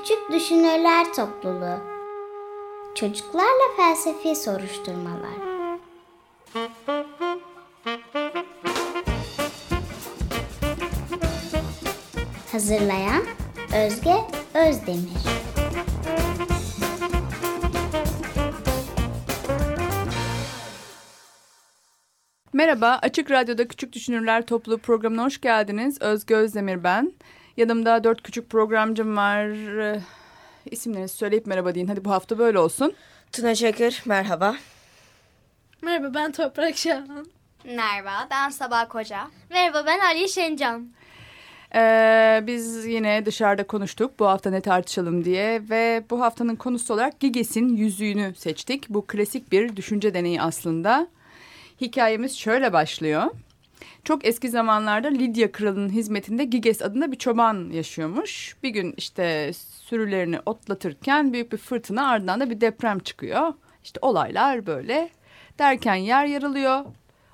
Küçük Düşünürler Topluluğu Çocuklarla Felsefi Soruşturmalar Hazırlayan Özge Özdemir Merhaba, Açık Radyo'da Küçük Düşünürler Topluluğu programına hoş geldiniz. Özge Özdemir ben. Yanımda dört küçük programcım var. İsimlerinizi söyleyip merhaba deyin. Hadi bu hafta böyle olsun. Tuna Çakır, merhaba. Merhaba ben Toprak Şahan. Merhaba ben Sabah Koca. Merhaba ben Ali Şencan. Ee, biz yine dışarıda konuştuk bu hafta ne tartışalım diye ve bu haftanın konusu olarak Giges'in yüzüğünü seçtik. Bu klasik bir düşünce deneyi aslında. Hikayemiz şöyle başlıyor. Çok eski zamanlarda Lidya kralının hizmetinde Giges adında bir çoban yaşıyormuş. Bir gün işte sürülerini otlatırken büyük bir fırtına ardından da bir deprem çıkıyor. İşte olaylar böyle derken yer yarılıyor.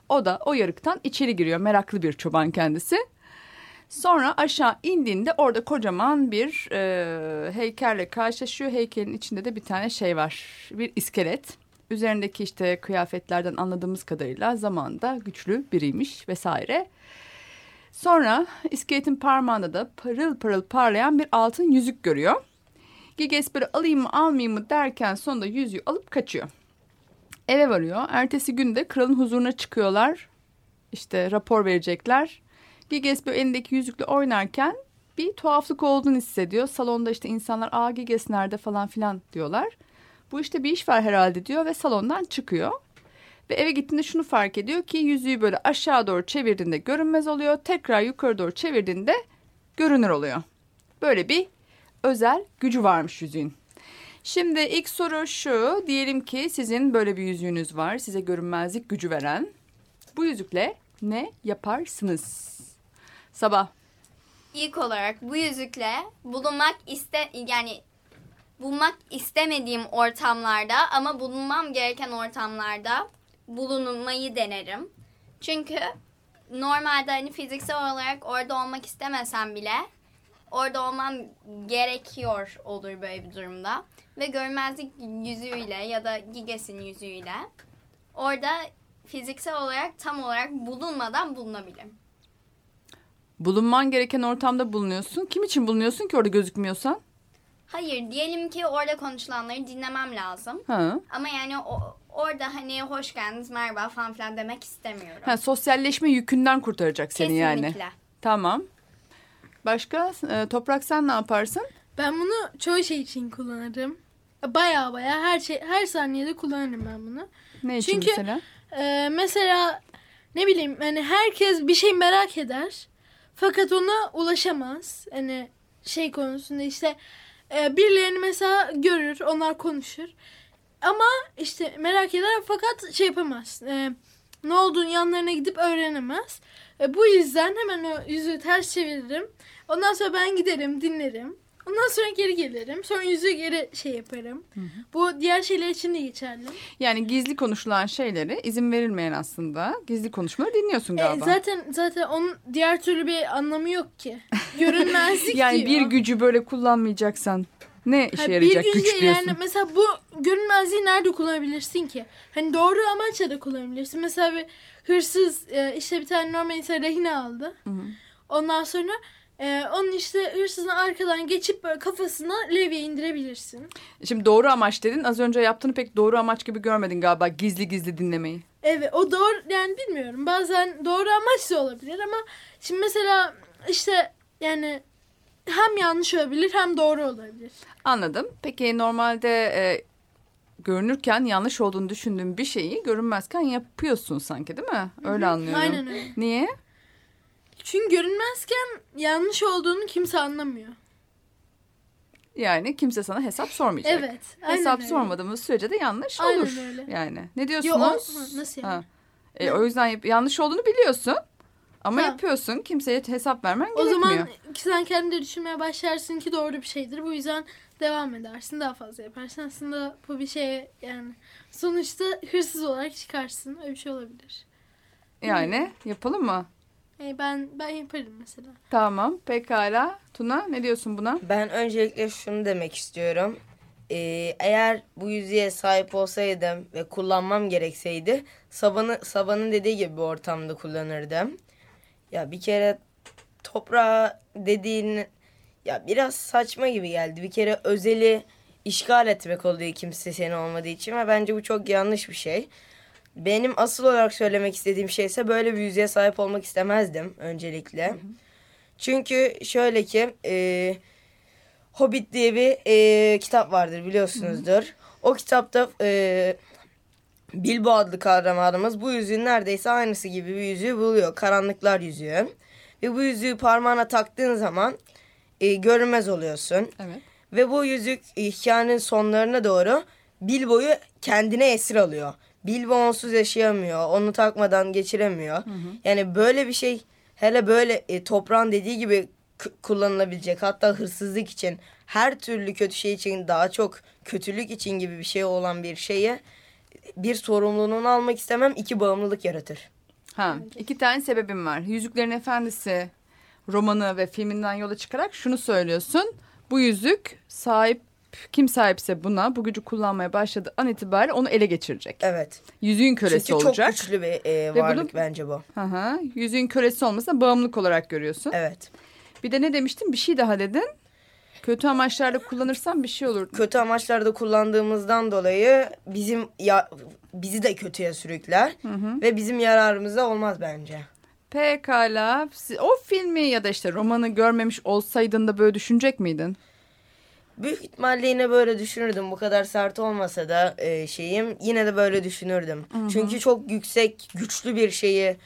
O da o yarıktan içeri giriyor meraklı bir çoban kendisi. Sonra aşağı indiğinde orada kocaman bir e, heykelle karşılaşıyor. Heykelin içinde de bir tane şey var bir iskelet. Üzerindeki işte kıyafetlerden anladığımız kadarıyla zamanda güçlü biriymiş vesaire. Sonra iskeletin parmağında da parıl parıl parlayan bir altın yüzük görüyor. Giges böyle alayım mı almayayım mı derken sonunda yüzüğü alıp kaçıyor. Eve varıyor. Ertesi günde kralın huzuruna çıkıyorlar. İşte rapor verecekler. Giges böyle elindeki yüzükle oynarken bir tuhaflık olduğunu hissediyor. Salonda işte insanlar aa Giges nerede falan filan diyorlar. Bu işte bir iş var herhalde diyor ve salondan çıkıyor. Ve eve gittiğinde şunu fark ediyor ki yüzüğü böyle aşağı doğru çevirdiğinde görünmez oluyor. Tekrar yukarı doğru çevirdiğinde görünür oluyor. Böyle bir özel gücü varmış yüzüğün. Şimdi ilk soru şu. Diyelim ki sizin böyle bir yüzüğünüz var. Size görünmezlik gücü veren. Bu yüzükle ne yaparsınız? Sabah. İlk olarak bu yüzükle bulunmak iste yani bulmak istemediğim ortamlarda ama bulunmam gereken ortamlarda bulunmayı denerim. Çünkü normalde hani fiziksel olarak orada olmak istemesem bile orada olmam gerekiyor olur böyle bir durumda. Ve görmezlik yüzüğüyle ya da Giges'in yüzüğüyle orada fiziksel olarak tam olarak bulunmadan bulunabilirim. Bulunman gereken ortamda bulunuyorsun. Kim için bulunuyorsun ki orada gözükmüyorsan? Hayır diyelim ki orada konuşulanları dinlemem lazım. Ha. Ama yani o, orada hani hoş geldiniz merhaba falan filan demek istemiyorum. Ha, sosyalleşme yükünden kurtaracak seni Kesinlikle. yani. Tamam. Başka? Ee, Toprak sen ne yaparsın? Ben bunu çoğu şey için kullanırım. Baya baya her şey her saniyede kullanırım ben bunu. Ne için Çünkü- mesela? Ee, mesela ne bileyim hani herkes bir şey merak eder. Fakat ona ulaşamaz. Hani şey konusunda işte e, birilerini mesela görür, onlar konuşur. Ama işte merak eder fakat şey yapamaz. E, ne olduğunu yanlarına gidip öğrenemez. E, bu yüzden hemen o yüzüğü ters çeviririm. Ondan sonra ben giderim, dinlerim. Ondan sonra geri gelirim. Sonra yüzüğü geri şey yaparım. Bu diğer şeyler için de geçerli. Yani gizli konuşulan şeyleri izin verilmeyen aslında gizli konuşmaları dinliyorsun E, galiba. zaten zaten onun diğer türlü bir anlamı yok ki. Görünmezlik yani diyor. bir gücü böyle kullanmayacaksan ne işe Ha, yarayacak bir güç diyorsun? yani mesela bu görünmezliği nerede kullanabilirsin ki? Hani doğru amaçla da kullanabilirsin. Mesela bir hırsız e, işte bir tane normal insan rehine aldı. Ondan sonra e, onun işte hırsızın arkadan geçip böyle kafasına levye indirebilirsin. Şimdi doğru amaç dedin. Az önce yaptığını pek doğru amaç gibi görmedin galiba gizli gizli dinlemeyi. Evet o doğru yani bilmiyorum bazen doğru amaç da olabilir ama şimdi mesela işte yani hem yanlış olabilir hem doğru olabilir. Anladım. Peki normalde e, görünürken yanlış olduğunu düşündüğün bir şeyi görünmezken yapıyorsun sanki değil mi? Öyle anlıyorum. Aynen öyle. Niye? Çünkü görünmezken yanlış olduğunu kimse anlamıyor. Yani kimse sana hesap sormayacak. Evet. aynen Hesap öyle. sormadığımız sürece de yanlış Aynen olur. öyle. Yani ne Yo, diyorsunuz? o, Ha, nasıl yani? Ha. E, o yüzden yanlış olduğunu biliyorsun. Ama Ha. yapıyorsun. Kimseye hesap vermen O gerekmiyor. zaman sen kendi de düşünmeye başlarsın ki doğru bir şeydir. Bu yüzden devam edersin. Daha fazla yaparsın. Aslında bu bir şey yani. Sonuçta hırsız olarak çıkarsın. Öyle bir şey olabilir. Yani yapalım mı? E, ben ben yaparım mesela. Tamam pekala. Tuna ne diyorsun buna? Ben öncelikle şunu demek istiyorum. Ee, eğer bu yüzüğe sahip olsaydım ve kullanmam gerekseydi Sabah'ın Sabah'ın dediği gibi bir ortamda kullanırdım. Ya bir kere toprağa dediğin ya biraz saçma gibi geldi. Bir kere özeli işgal etmek oluyor kimse senin olmadığı için ve bence bu çok yanlış bir şey. Benim asıl olarak söylemek istediğim şey ise böyle bir yüzüğe sahip olmak istemezdim öncelikle. Çünkü şöyle ki e, Hobbit diye bir e, kitap vardır biliyorsunuzdur. O kitapta e, Bilbo adlı kahramanımız bu yüzüğün neredeyse aynısı gibi bir yüzüğü buluyor. Karanlıklar yüzüğü. Ve bu yüzüğü parmağına taktığın zaman e, görünmez oluyorsun. Evet. Ve bu yüzük e, hikayenin sonlarına doğru Bilbo'yu kendine esir alıyor. Bilbo onsuz yaşayamıyor. Onu takmadan geçiremiyor. Yani böyle bir şey hele böyle e, toprağın dediği gibi kullanılabilecek. Hatta hırsızlık için her türlü kötü şey için daha çok kötülük için gibi bir şey olan bir şeye bir sorumluluğunu almak istemem. iki bağımlılık yaratır. Ha, iki tane sebebim var. Yüzüklerin Efendisi romanı ve filminden yola çıkarak şunu söylüyorsun. Bu yüzük sahip kim sahipse buna bu gücü kullanmaya başladığı an itibariyle onu ele geçirecek. Evet. Yüzüğün kölesi Çünkü olacak. çok güçlü bir e, varlık bunu- bence bu. Hı hı. Yüzüğün kölesi olmasına bağımlılık olarak görüyorsun. Evet. Bir de ne demiştin? Bir şey daha dedin. Kötü amaçlarla kullanırsan bir şey olur. kötü amaçlarda kullandığımızdan dolayı bizim ya bizi de kötüye sürükler ve bizim yararımıza olmaz bence. Pekala. O filmi ya da işte romanı görmemiş olsaydın da böyle düşünecek miydin? Büyük ihtimalle yine böyle düşünürdüm. Bu kadar sert olmasa da e, şeyim yine de böyle düşünürdüm. Çünkü çok yüksek, güçlü bir şeyi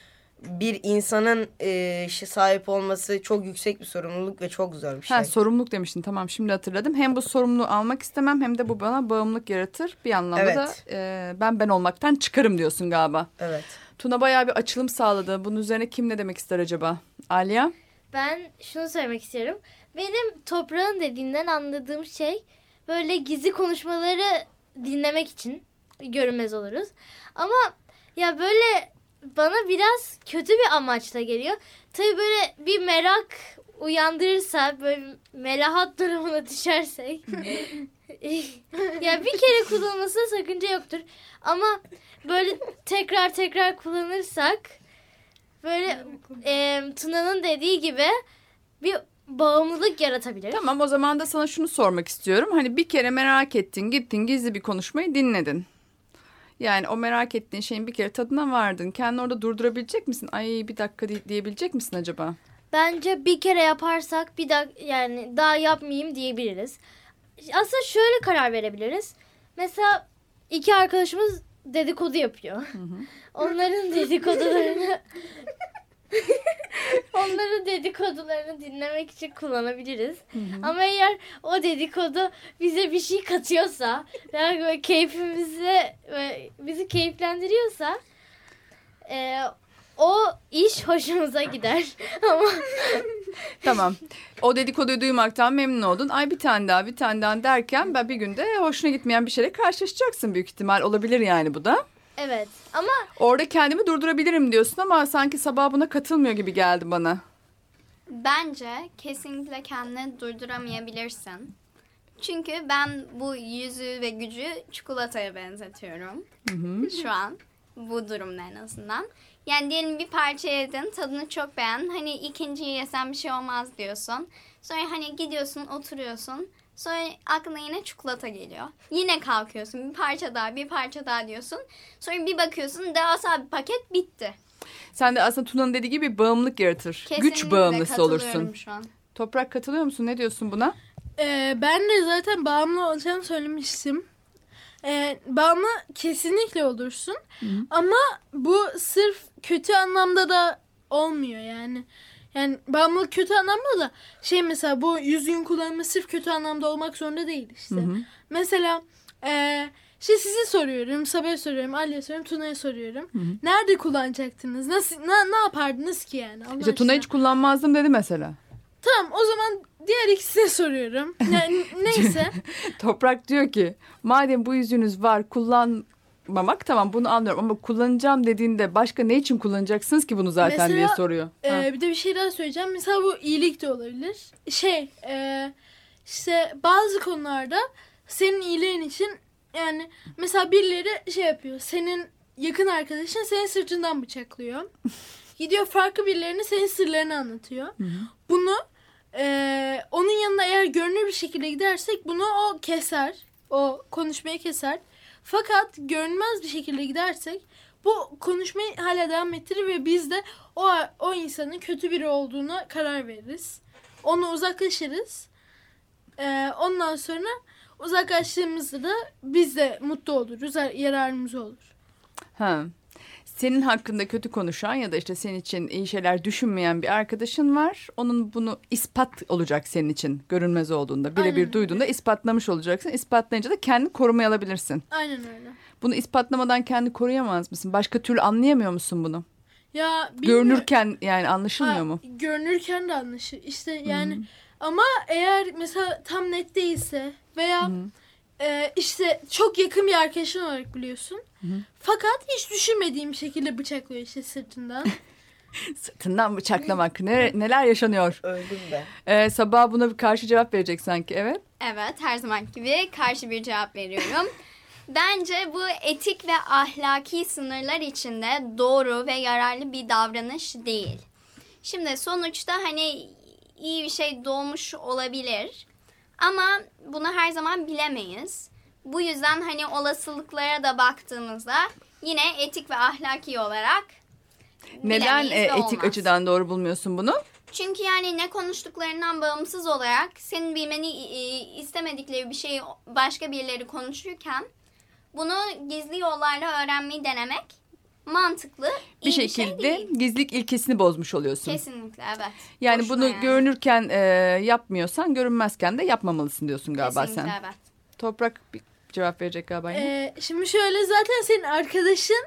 bir insanın e, sahip olması çok yüksek bir sorumluluk ve çok zor bir şey. Ha, sorumluluk demiştin tamam şimdi hatırladım. Hem bu sorumluluğu almak istemem hem de bu bana bağımlılık yaratır. Bir anlamda Evet. da e, ben ben olmaktan çıkarım diyorsun galiba. evet. Tuna bayağı bir açılım sağladı. Bunun üzerine kim ne demek ister acaba? Alya? Ben şunu söylemek istiyorum. Benim toprağın dediğinden anladığım şey böyle gizli konuşmaları dinlemek için görünmez oluruz. Ama ya böyle bana biraz kötü bir amaçla geliyor. Tabii böyle bir merak uyandırırsa böyle melahat durumuna düşersek ya bir kere kullanılmasına sakınca yoktur. Ama böyle tekrar tekrar kullanırsak böyle e, Tuna'nın dediği gibi bir bağımlılık yaratabilir. Tamam o zaman da sana şunu sormak istiyorum. Hani bir kere merak ettin gittin gizli bir konuşmayı dinledin. Yani o merak ettiğin şeyin bir kere tadına vardın. Kendini orada durdurabilecek misin? Ay bir dakika di- diyebilecek misin acaba? Bence bir kere yaparsak bir daha yani daha yapmayayım diyebiliriz. Aslında şöyle karar verebiliriz. Mesela iki arkadaşımız dedikodu yapıyor. Onların dedikodularını Onların dedikodularını dinlemek için kullanabiliriz. Ama eğer o dedikodu bize bir şey katıyorsa, yani böyle bizi keyiflendiriyorsa e, o iş hoşumuza gider. Ama Tamam. O dedikoduyu duymaktan memnun oldun. Ay bir tane daha bir tane daha derken ben bir günde hoşuna gitmeyen bir şeyle karşılaşacaksın büyük ihtimal. Olabilir yani bu da. evet ama Orada kendimi durdurabilirim diyorsun ama sanki sabah buna katılmıyor gibi geldi bana. Bence kesinlikle kendini durduramayabilirsin. Çünkü ben bu yüzü ve gücü çikolataya benzetiyorum. Şu an bu durumda en azından. Yani diyelim bir parça yedin, tadını çok beğendin. Hani ikinciyi yesen bir şey olmaz diyorsun. Sonra hani gidiyorsun, oturuyorsun. Sonra aklına yine çikolata geliyor. Yine kalkıyorsun, bir parça daha, bir parça daha diyorsun. Sonra bir bakıyorsun, devasa bir paket bitti. Sen de aslında Tuna'nın dediği gibi bağımlılık yaratır. Güç Kesinlikle bağımlısı katılıyorum olursun. Şu an. Toprak katılıyor musun? Ne diyorsun buna? Ee, ben de zaten bağımlı olacağını söylemiştim. Ee, bağımlı kesinlikle olursun. Ama bu sırf kötü anlamda da olmuyor yani. Yani bağımlılık kötü anlamda da şey mesela bu yüzüğün kullanımı sırf kötü anlamda olmak zorunda değil işte. Mesela eee şey size soruyorum, Sabah'a soruyorum, Ali'ye soruyorum, Tuna'ya soruyorum. Nerede kullanacaktınız? Nasıl, ne, ne yapardınız ki yani? Allah İşte Tuna hiç kullanmazdım dedi mesela. Tamam o zaman diğer ikisine soruyorum. Yani neyse. Toprak diyor ki madem bu yüzünüz var kullan kullanmamak tamam bunu anlıyorum ama kullanacağım dediğinde başka ne için kullanacaksınız ki bunu zaten Mesela, diye soruyor. Ha. bir de bir şey daha söyleyeceğim. Mesela bu iyilik de olabilir. Şey e, işte bazı konularda senin iyiliğin için yani mesela birileri şey yapıyor. Senin yakın arkadaşın senin sırtından bıçaklıyor. Gidiyor farklı birilerine senin sırlarını anlatıyor. Bunu e, onun yanına eğer görünür bir şekilde gidersek bunu o keser. O konuşmayı keser. Fakat görünmez bir şekilde gidersek bu konuşmayı hala devam ettirir ve biz de o, o insanın kötü biri olduğuna karar veririz. Onu uzaklaşırız. Ee, ondan sonra uzaklaştığımızda da biz de mutlu oluruz. Yararımız olur. Ha. Senin hakkında kötü konuşan ya da işte senin için iyi şeyler düşünmeyen bir arkadaşın var. Onun bunu ispat olacak senin için görünmez olduğunda. Birebir duyduğunda ispatlamış olacaksın. İspatlayınca da kendi korumaya alabilirsin. Aynen öyle. Bunu ispatlamadan kendi koruyamaz mısın? Başka türlü anlayamıyor musun bunu? Ya bilmiyorum. Görünürken yani anlaşılmıyor Ha, mu? Görünürken de anlaşılır. İşte yani ama eğer mesela tam net değilse veya e, işte çok yakın bir arkadaşın olarak biliyorsun. Fakat hiç düşünmediğim şekilde bıçaklıyor işte sırtından. Sırtından bıçaklamak. Ne, neler yaşanıyor? Öldüm ben. Ee, sabah buna bir karşı cevap verecek sanki. Evet. Evet her zaman gibi karşı bir cevap veriyorum. Bence bu etik ve ahlaki sınırlar içinde doğru ve yararlı bir davranış değil. Şimdi sonuçta hani iyi bir şey doğmuş olabilir. Ama bunu her zaman bilemeyiz. Bu yüzden hani olasılıklara da baktığımızda yine etik ve ahlaki olarak Neden e, etik olmaz. açıdan doğru bulmuyorsun bunu? Çünkü yani ne konuştuklarından bağımsız olarak senin bilmeni istemedikleri bir şeyi başka birileri konuşurken bunu gizli yollarla öğrenmeyi denemek mantıklı. Bir iyi şey şekilde değil. gizlilik ilkesini bozmuş oluyorsun. Kesinlikle evet. Yani Boşuna bunu yani. görünürken e, yapmıyorsan görünmezken de yapmamalısın diyorsun galiba Kesinlikle sen. evet. Toprak bir cevap verecek galiba. yine. Ee, şimdi şöyle zaten senin arkadaşın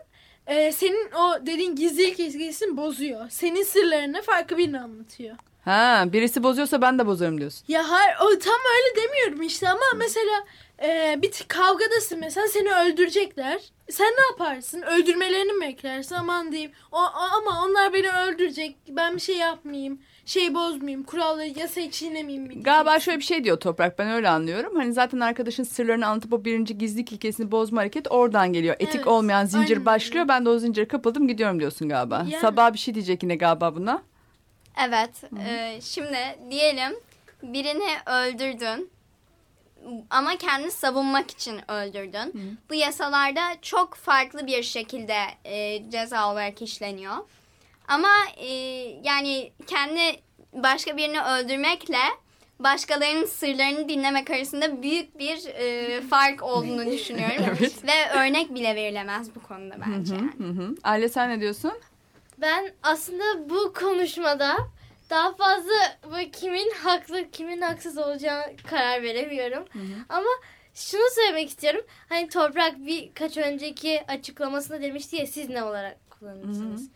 e, senin o dediğin gizlilik ilgisini bozuyor. Senin sırlarını farklı birine anlatıyor. Ha birisi bozuyorsa ben de bozarım diyorsun. Ya hayır o tam öyle demiyorum işte ama mesela e, bir t- kavgadasın mesela seni öldürecekler. Sen ne yaparsın? Öldürmelerini mi beklersin? Aman diyeyim. O, o- ama onlar beni öldürecek. Ben bir şey yapmayayım. Şey bozmayayım. Kuralları yasayı çiğnemeyeyim. mi Galiba şöyle bir şey diyor Toprak ben öyle anlıyorum. Hani zaten arkadaşın sırlarını anlatıp o birinci gizlilik ilkesini bozma hareket oradan geliyor. Etik Evet, olmayan zincir aynen başlıyor. Ben de o zincire kapıldım gidiyorum diyorsun galiba. Yani. Sabah bir şey diyecek yine galiba buna. Evet. e, şimdi diyelim birini öldürdün ama kendini savunmak için öldürdün. Bu yasalarda çok farklı bir şekilde e, ceza olarak işleniyor. Ama e, yani kendi başka birini öldürmekle başkalarının sırlarını dinlemek arasında büyük bir e, fark olduğunu düşünüyorum. Evet. Ve örnek bile verilemez bu konuda bence. yani. Hı hı. Aile sen ne diyorsun? Ben aslında bu konuşmada daha fazla böyle kimin haklı kimin haksız olacağına karar veremiyorum. Ama şunu söylemek istiyorum. Hani Toprak birkaç önceki açıklamasında demişti ya siz ne olarak kullanırsınız.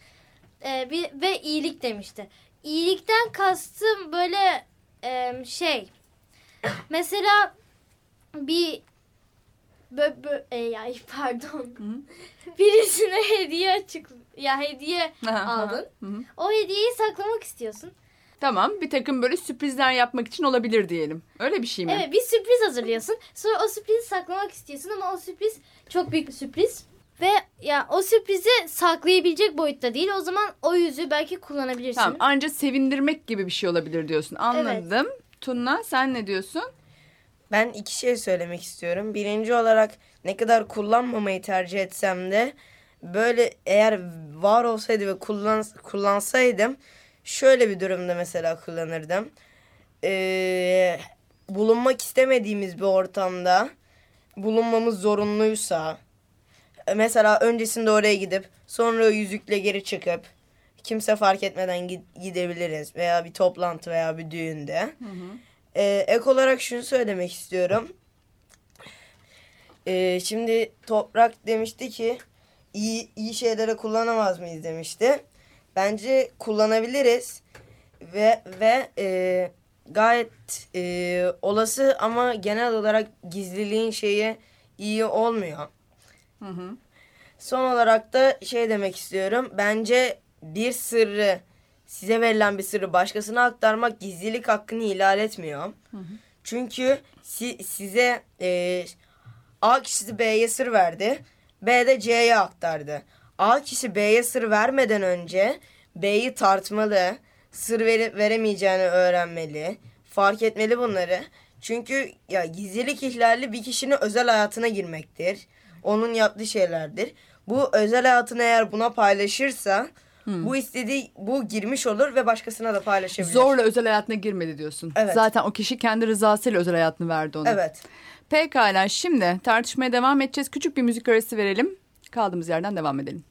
Ee, bir, ve iyilik demişti. İyilikten kastım böyle e, şey mesela bir bö, bö, e, ya, pardon birisine hediye açık ya hediye aldın. Hı hı. O hediyeyi saklamak istiyorsun. Tamam bir takım böyle sürprizler yapmak için olabilir diyelim. Öyle bir şey mi? Evet bir sürpriz hazırlıyorsun. Sonra o sürprizi saklamak istiyorsun ama o sürpriz çok büyük bir sürpriz. Ve ya o sürprizi saklayabilecek boyutta değil. O zaman o yüzüğü belki kullanabilirsin. Tamam anca sevindirmek gibi bir şey olabilir diyorsun. Anladım. Tunna sen ne diyorsun? Ben iki şey söylemek istiyorum. Birinci olarak ne kadar kullanmamayı tercih etsem de böyle eğer var olsaydı ve kullan, kullansaydım şöyle bir durumda mesela kullanırdım. Ee, bulunmak istemediğimiz bir ortamda bulunmamız zorunluysa e, mesela öncesinde oraya gidip sonra yüzükle geri çıkıp kimse fark etmeden gid- gidebiliriz veya bir toplantı veya bir düğünde. Ee, ek olarak şunu söylemek istiyorum. Ee, şimdi Toprak demişti ki iyi iyi şeylere kullanamaz mıyız demişti. Bence kullanabiliriz ve ve e, gayet e, olası ama genel olarak gizliliğin şeyi iyi olmuyor. Hı hı. Son olarak da şey demek istiyorum. Bence bir sırrı size verilen bir sırrı başkasına aktarmak gizlilik hakkını ihlal etmiyor. Çünkü si- size e, A kişisi B'ye sır verdi. B de C'ye aktardı. A kişi B'ye sır vermeden önce B'yi tartmalı. Sır verip veremeyeceğini öğrenmeli. Fark etmeli bunları. Çünkü ya gizlilik ihlali bir kişinin özel hayatına girmektir. Onun yaptığı şeylerdir. Bu özel hayatını eğer buna paylaşırsa bu istediği bu girmiş olur ve başkasına da paylaşabilir. Zorla özel hayatına girmedi diyorsun. Evet. Zaten o kişi kendi rızasıyla özel hayatını verdi ona. Evet. Pekala şimdi tartışmaya devam edeceğiz. Küçük bir müzik arası verelim. Kaldığımız yerden devam edelim.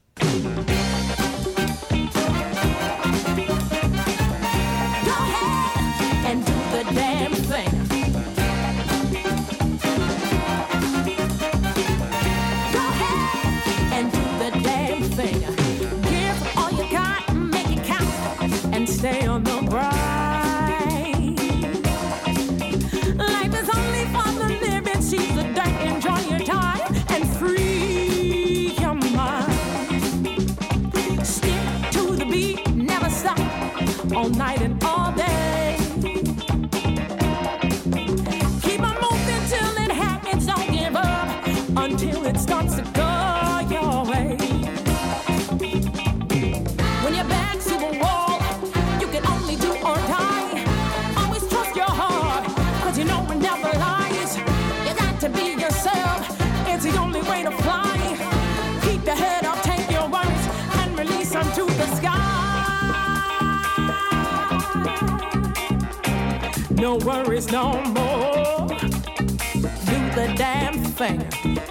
Worries no more. Do the damn thing.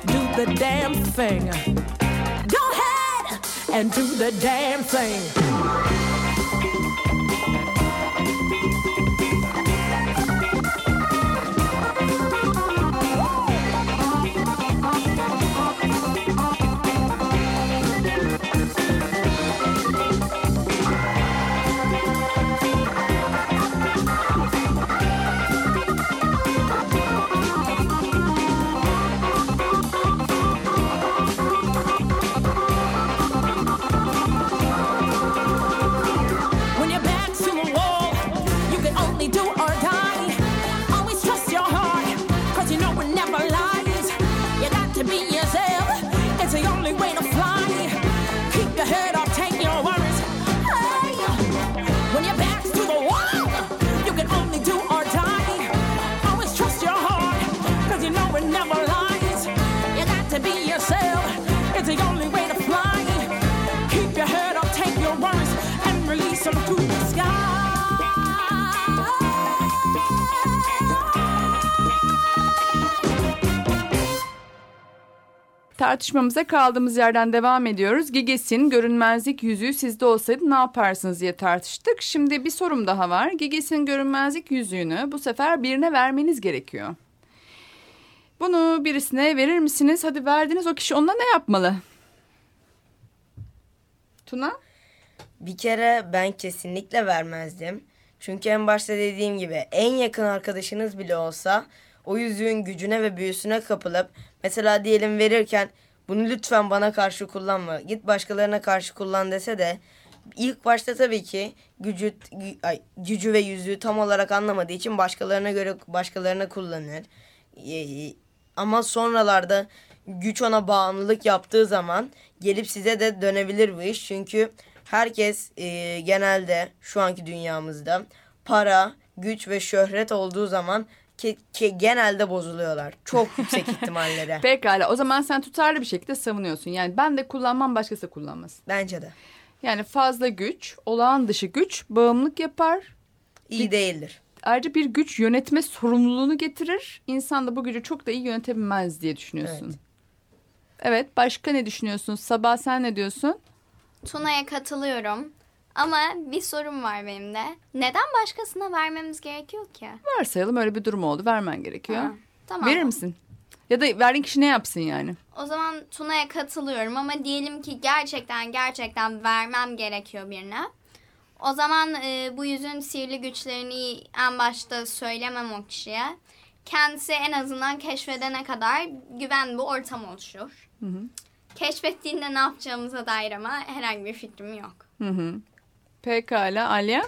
Do the damn thing. Go ahead and do the damn thing. Tartışmamıza kaldığımız yerden devam ediyoruz. Giges'in görünmezlik yüzüğü sizde olsaydı ne yaparsınız diye tartıştık. Şimdi bir sorum daha var. Giges'in görünmezlik yüzüğünü bu sefer birine vermeniz gerekiyor. Bunu birisine verir misiniz? Hadi verdiniz o kişi onunla ne yapmalı? Tuna? Bir kere ben kesinlikle vermezdim. Çünkü en başta dediğim gibi en yakın arkadaşınız bile olsa o yüzüğün gücüne ve büyüsüne kapılıp mesela diyelim verirken bunu lütfen bana karşı kullanma git başkalarına karşı kullan dese de ilk başta tabii ki gücü gü- ay, gücü ve yüzüğü tam olarak anlamadığı için başkalarına göre başkalarına kullanır. Ama sonralarda güç ona bağımlılık yaptığı zaman gelip size de dönebilir bu iş. Çünkü herkes e, genelde şu anki dünyamızda para, güç ve şöhret olduğu zaman ki, ki genelde bozuluyorlar. Çok yüksek ihtimalleri. Pekala o zaman sen tutarlı bir şekilde savunuyorsun. Yani ben de kullanmam başkası kullanmasın. Bence de. Yani fazla güç, olağan dışı güç bağımlılık yapar. İyi değildir. Ayrıca bir güç yönetme sorumluluğunu getirir. İnsan da bu gücü çok da iyi yönetebilmez diye düşünüyorsun. Evet. Evet, başka ne düşünüyorsun? Sabah sen ne diyorsun? Tuna'ya katılıyorum. Ama bir sorum var benim de. Neden başkasına vermemiz gerekiyor ki? Varsayalım öyle bir durum oldu. Vermen gerekiyor. Ha, tamam. Verir misin? Ya da verdiğin kişi ne yapsın yani? O zaman Tuna'ya katılıyorum ama diyelim ki gerçekten gerçekten vermem gerekiyor birine. O zaman e, bu yüzün sihirli güçlerini en başta söylemem o kişiye. Kendisi en azından keşfedene kadar güven bir ortam oluşur. Keşfettiğinde ne yapacağımıza dair ama herhangi bir fikrim yok. Hı hı. Pekala Alya.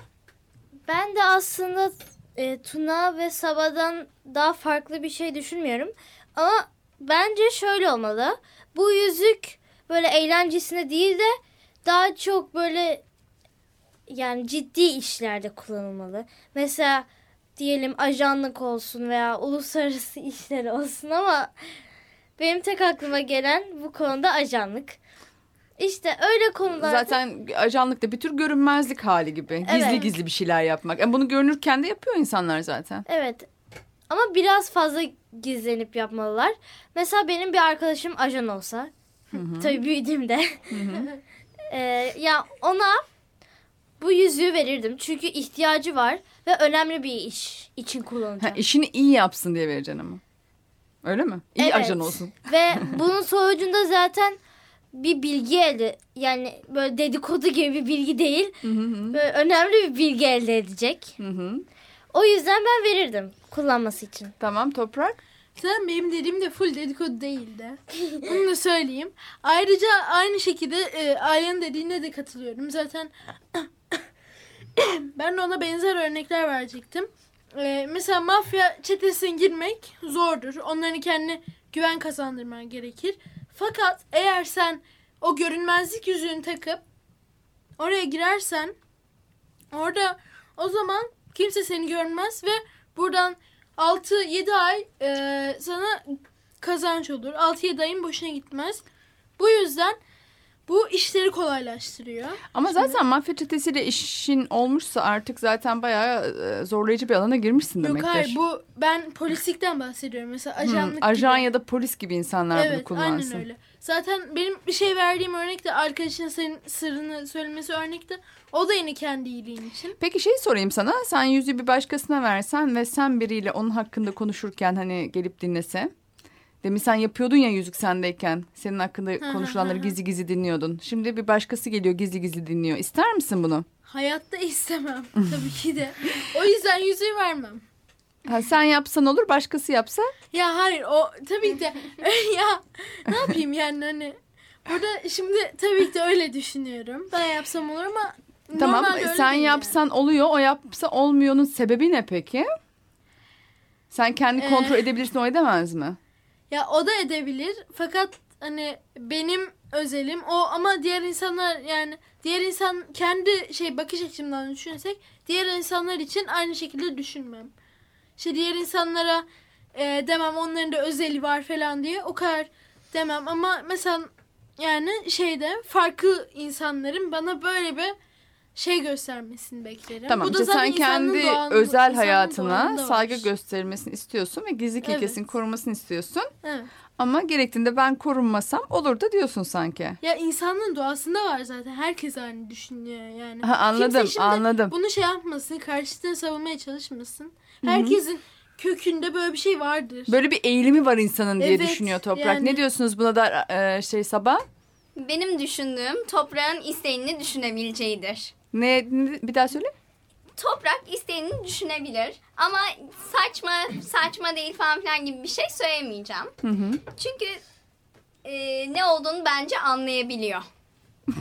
Ben de aslında e, Tuna ve Sabah'dan daha farklı bir şey düşünmüyorum. Ama bence şöyle olmalı. Bu yüzük böyle eğlencesine değil de daha çok böyle yani ciddi işlerde kullanılmalı. Mesela diyelim ajanlık olsun veya uluslararası işler olsun ama benim tek aklıma gelen bu konuda ajanlık. İşte öyle konularda Zaten ajanlık da bir tür görünmezlik hali gibi. Gizli Evet. gizli bir şeyler yapmak. Yani bunu görünürken de yapıyor insanlar zaten. Evet. Ama biraz fazla gizlenip yapmalılar. Mesela benim bir arkadaşım ajan olsa. Tabii büyüdüğümde. Ee, ya ona bu yüzüğü verirdim. Çünkü ihtiyacı var ve önemli bir iş için Ha, kullanacak. işini iyi yapsın diye vereceksin ama. Öyle mi? İyi Evet. ajan olsun. ve bunun sonucunda zaten bir bilgi elde yani böyle dedikodu gibi bir bilgi değil. Böyle önemli bir bilgi elde edecek. Hı hı. O yüzden ben verirdim kullanması için. Tamam toprak. Sen benim dediğim de full dedikodu değildi. Bunu da söyleyeyim. Ayrıca aynı şekilde e, Arya'nın dediğine de katılıyorum. Zaten ben de ona benzer örnekler verecektim. E, mesela mafya çetesine girmek zordur. Onların kendine güven kazandırman gerekir. Fakat eğer sen o görünmezlik yüzüğünü takıp oraya girersen orada o zaman kimse seni görmez ve buradan 6-7 ay e, sana kazanç olur. 6-7 ayın boşuna gitmez. Bu yüzden bu işleri kolaylaştırıyor. Ama zaten mafya çetesiyle işin olmuşsa artık zaten bayağı e, zorlayıcı bir alana girmişsin Yok demektir. hayır bu ben polislikten bahsediyorum. Mesela ajanlık Hmm, ajan gibi. ya da polis gibi insanlar bunu Evet kullansın. aynen öyle. Zaten benim bir şey verdiğim örnekte arkadaşın senin sırrını söylemesi örnekte o da yine kendi iyiliğin için. Peki şey sorayım sana. Sen yüzüğü bir başkasına versen ve sen biriyle onun hakkında konuşurken hani gelip dinlese. Demin sen yapıyordun ya yüzük sendeyken. Senin hakkında konuşulanları gizli gizli dinliyordun. Şimdi bir başkası geliyor gizli gizli dinliyor. İster misin bunu? Hayatta istemem tabii ki de. O yüzden yüzüğü vermem. Ha, sen yapsan olur başkası yapsa. Ya hayır o tabii ki de ya ne yapayım yani hani burada şimdi tabii ki de öyle düşünüyorum. Ben yapsam olur ama Tamam normalde sen yapsan oluyor o yapsa olmuyor'nun sebebi ne peki? Sen kendi Ee, kontrol edebilirsin o edemez mi? Ya o da edebilir. Fakat hani benim özelim o. Ama diğer insanlar yani diğer insan kendi şey bakış açımdan düşünsek diğer insanlar için aynı şekilde düşünmem. İşte diğer insanlara e, demem onların da özeli var falan diye o kadar demem. Ama mesela yani şeyde farklı insanların bana böyle bir şey göstermesini beklerim. Tamam Bu da işte zaten sen kendi doğan- özel hayatına saygı gösterilmesini istiyorsun ve gizlilik Evet. ilkesini korumasını istiyorsun. Evet. Ama gerektiğinde ben korunmasam olur da diyorsun sanki. Ya insanın doğasında var zaten. Herkes aynı düşünüyor yani. Ha, anladım, Kimse şimdi anladım. Bunu şey yapmasın, karşısını savunmaya çalışmasın. Herkesin kökünde böyle bir şey vardır. Böyle bir eğilimi var insanın diye Evet, düşünüyor Toprak. yani- Ne diyorsunuz buna da e, şey Sabah? Benim düşündüğüm toprağın isteğini düşünebileceğidir. Ne, bir daha söyle. Toprak isteğini düşünebilir ama saçma saçma değil falan filan gibi bir şey söylemeyeceğim. Hı hı. Çünkü e, ne olduğunu bence anlayabiliyor.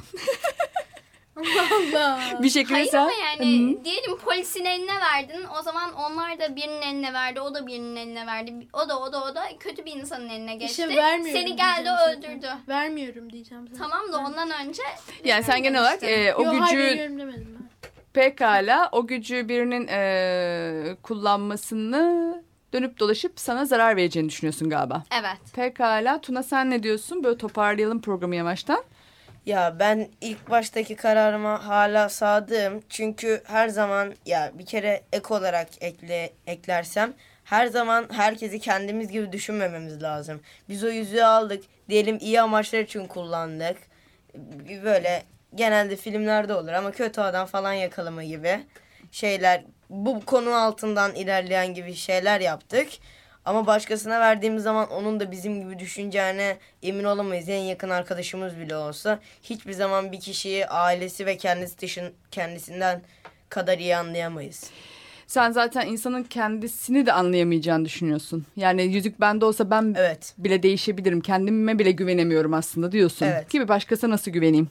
Allah. Bir şekilde Hayır sen... ama yani diyelim polisin eline verdin o zaman onlar da birinin eline verdi o da birinin eline verdi o da o da o da kötü bir insanın eline geçti. İşte vermiyorum Seni geldi öldürdü. Vermiyorum diyeceğim zaten. Tamam da ondan önce Yani sen genel olarak e, o Yo, gücü hayır veriyorum demedim ben. pekala o gücü birinin e, kullanmasını dönüp dolaşıp sana zarar vereceğini düşünüyorsun galiba. Evet. Pekala Tuna sen ne diyorsun? Böyle toparlayalım programı yavaştan. Ya ben ilk baştaki kararıma hala sadığım. Çünkü her zaman ya bir kere ek olarak ekle eklersem her zaman herkesi kendimiz gibi düşünmememiz lazım. Biz o yüzüğü aldık. Diyelim iyi amaçlar için kullandık. Böyle genelde filmlerde olur ama kötü adam falan yakalama gibi şeyler bu konu altından ilerleyen gibi şeyler yaptık. Ama başkasına verdiğimiz zaman onun da bizim gibi düşüneceğine emin olamayız. En yakın arkadaşımız bile olsa hiçbir zaman bir kişiyi ailesi ve kendisi dışın kendisinden kadar iyi anlayamayız. Sen zaten insanın kendisini de anlayamayacağını düşünüyorsun. Yani yüzük bende olsa ben Evet. bile değişebilirim. Kendime bile güvenemiyorum aslında diyorsun. Evet. Gibi başkasına nasıl güveneyim?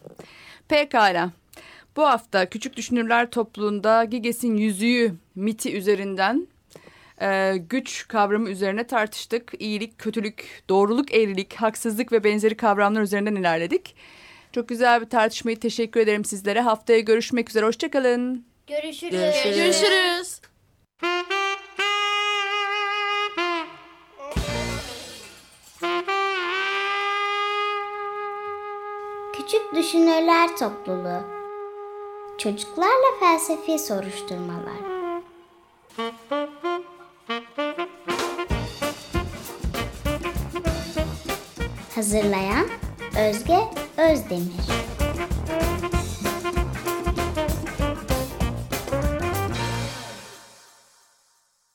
Pekala. Bu hafta Küçük Düşünürler topluluğunda Giges'in yüzüğü miti üzerinden e, güç kavramı üzerine tartıştık. İyilik, kötülük, doğruluk, eğrilik, haksızlık ve benzeri kavramlar üzerinden ilerledik. Çok güzel bir tartışmayı teşekkür ederim sizlere. Haftaya görüşmek üzere. Hoşçakalın. Görüşürüz. Görüşürüz. Görüşürüz. Küçük Düşünürler Topluluğu Çocuklarla Felsefi Soruşturmalar Hazırlayan Özge Özdemir